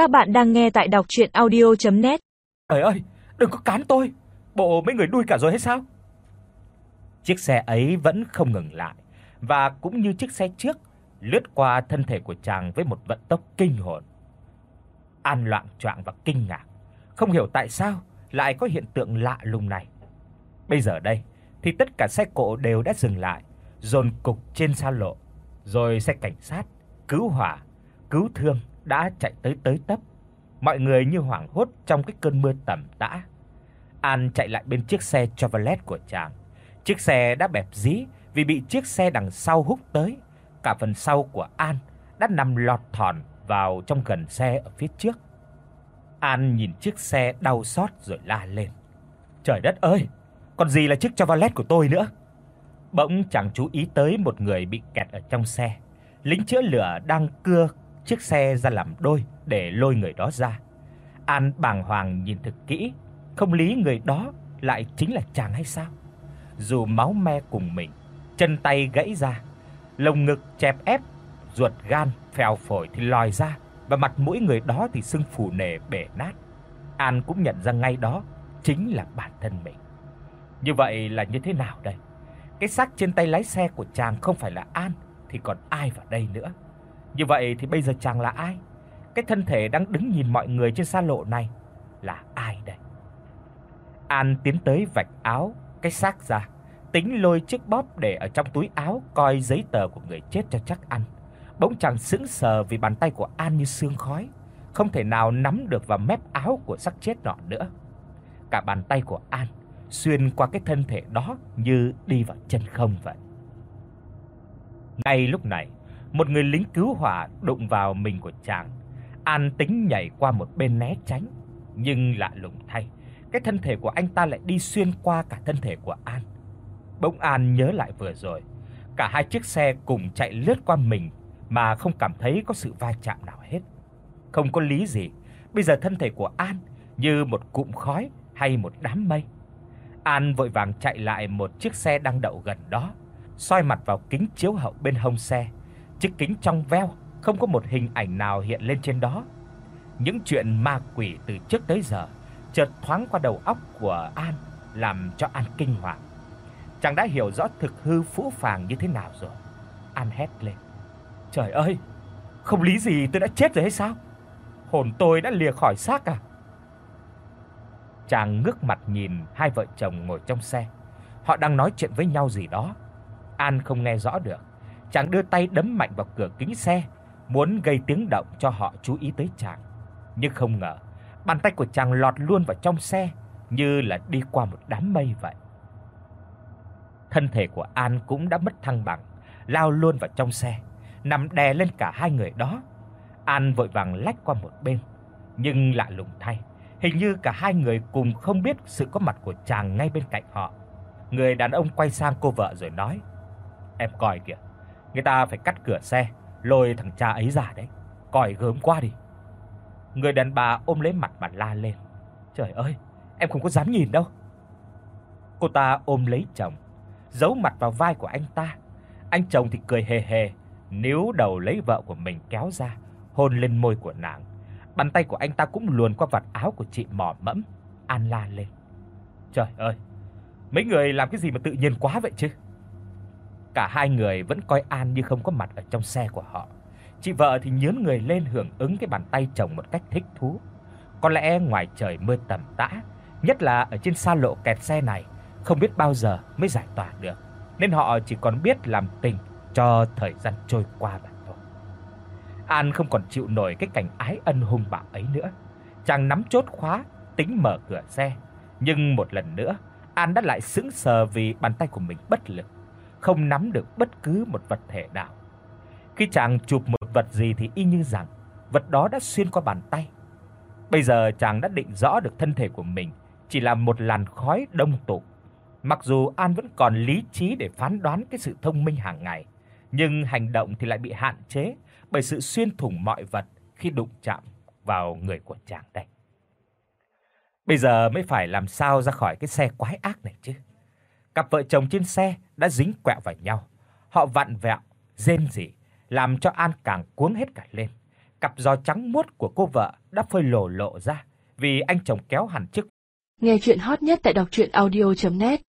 Các bạn đang nghe tại đọc audio net Trời ơi, đừng có cán tôi. Bộ mấy người đuôi cả rồi hay sao? Chiếc xe ấy vẫn không ngừng lại và cũng như chiếc xe trước, lướt qua thân thể của chàng với một vận tốc kinh hồn. An loạn choạng và kinh ngạc, không hiểu tại sao lại có hiện tượng lạ lùng này. Bây giờ đây thì tất cả xe cộ đều đã dừng lại, dồn cục trên xa lộ, rồi xe cảnh sát, cứu hỏa, cứu thương đã chạy tới tới tấp. Mọi người như hoảng hốt trong cái cơn mưa tầm tã. An chạy lại bên chiếc xe Chevrolet của chàng. Chiếc xe đã bẹp dí vì bị chiếc xe đằng sau húc tới. Cả phần sau của An đã nằm lọt thỏn vào trong gần xe ở phía trước. An nhìn chiếc xe đau xót rồi la lên. Trời đất ơi, còn gì là chiếc Chevrolet của tôi nữa. Bỗng chàng chú ý tới một người bị kẹt ở trong xe. Lính chữa lửa đang cưa chiếc xe ra làm đôi để lôi người đó ra. An bàng hoàng nhìn thực kỹ, không lý người đó lại chính là chàng hay sao? Dù máu me cùng mình, chân tay gãy ra, lồng ngực chẹp ép, ruột gan phèo phổi thì lòi ra và mặt mũi người đó thì sưng phù nề bể nát. An cũng nhận ra ngay đó chính là bản thân mình. Như vậy là như thế nào đây? Cái xác trên tay lái xe của chàng không phải là An thì còn ai vào đây nữa? Như vậy thì bây giờ chàng là ai? Cái thân thể đang đứng nhìn mọi người trên xa lộ này là ai đây? An tiến tới vạch áo cái xác ra, tính lôi chiếc bóp để ở trong túi áo coi giấy tờ của người chết cho chắc ăn. Bỗng chàng sững sờ vì bàn tay của An như sương khói, không thể nào nắm được vào mép áo của xác chết nọ nữa. Cả bàn tay của An xuyên qua cái thân thể đó như đi vào chân không vậy. Ngay lúc này, một người lính cứu hỏa đụng vào mình của chàng. An tính nhảy qua một bên né tránh, nhưng lạ lùng thay, cái thân thể của anh ta lại đi xuyên qua cả thân thể của An. Bỗng An nhớ lại vừa rồi, cả hai chiếc xe cùng chạy lướt qua mình mà không cảm thấy có sự va chạm nào hết. Không có lý gì, bây giờ thân thể của An như một cụm khói hay một đám mây. An vội vàng chạy lại một chiếc xe đang đậu gần đó, soi mặt vào kính chiếu hậu bên hông xe chiếc kính trong veo, không có một hình ảnh nào hiện lên trên đó. Những chuyện ma quỷ từ trước tới giờ chợt thoáng qua đầu óc của An, làm cho An kinh hoàng. Chàng đã hiểu rõ thực hư phũ phàng như thế nào rồi. An hét lên: "Trời ơi, không lý gì tôi đã chết rồi hay sao? Hồn tôi đã lìa khỏi xác à?" Chàng ngước mặt nhìn hai vợ chồng ngồi trong xe. Họ đang nói chuyện với nhau gì đó. An không nghe rõ được chàng đưa tay đấm mạnh vào cửa kính xe, muốn gây tiếng động cho họ chú ý tới chàng. Nhưng không ngờ, bàn tay của chàng lọt luôn vào trong xe như là đi qua một đám mây vậy. Thân thể của An cũng đã mất thăng bằng, lao luôn vào trong xe, nằm đè lên cả hai người đó. An vội vàng lách qua một bên, nhưng lạ lùng thay, hình như cả hai người cùng không biết sự có mặt của chàng ngay bên cạnh họ. Người đàn ông quay sang cô vợ rồi nói: "Em coi kìa, Người ta phải cắt cửa xe, lôi thằng cha ấy ra đấy. Coi gớm quá đi. Người đàn bà ôm lấy mặt mà la lên. Trời ơi, em không có dám nhìn đâu. Cô ta ôm lấy chồng, giấu mặt vào vai của anh ta. Anh chồng thì cười hề hề, níu đầu lấy vợ của mình kéo ra, hôn lên môi của nàng. Bàn tay của anh ta cũng luồn qua vạt áo của chị mỏ mẫm, an la lên. Trời ơi, mấy người làm cái gì mà tự nhiên quá vậy chứ? Cả hai người vẫn coi An như không có mặt ở trong xe của họ. Chị vợ thì nhướng người lên hưởng ứng cái bàn tay chồng một cách thích thú. Có lẽ ngoài trời mưa tầm tã, nhất là ở trên xa lộ kẹt xe này, không biết bao giờ mới giải tỏa được, nên họ chỉ còn biết làm tình cho thời gian trôi qua mà thôi. An không còn chịu nổi cái cảnh ái ân hung bạo ấy nữa. Chàng nắm chốt khóa, tính mở cửa xe, nhưng một lần nữa, An đã lại sững sờ vì bàn tay của mình bất lực không nắm được bất cứ một vật thể nào. Khi chàng chụp một vật gì thì y như rằng vật đó đã xuyên qua bàn tay. Bây giờ chàng đã định rõ được thân thể của mình chỉ là một làn khói đông tụ. Mặc dù An vẫn còn lý trí để phán đoán cái sự thông minh hàng ngày, nhưng hành động thì lại bị hạn chế bởi sự xuyên thủng mọi vật khi đụng chạm vào người của chàng đây. Bây giờ mới phải làm sao ra khỏi cái xe quái ác này chứ. Cặp vợ chồng trên xe đã dính quẹo vào nhau. Họ vặn vẹo, rên rỉ, làm cho An càng cuống hết cả lên. Cặp giò trắng muốt của cô vợ đã phơi lổ lộ ra vì anh chồng kéo hẳn chiếc. Nghe truyện hot nhất tại đọc audio net